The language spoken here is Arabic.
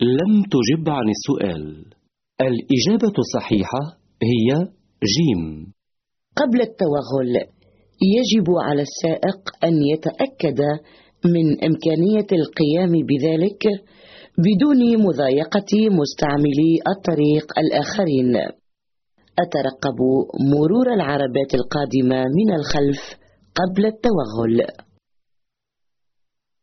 لم تجب عن السؤال. الإجابة الصحيحة هي جيم. قبل التوغل يجب على السائق أن يتأكد من إمكانية القيام بذلك بدون مضايقة مستعملي الطريق الآخرين. أترقب مرور العربات القادمة من الخلف قبل التوغل.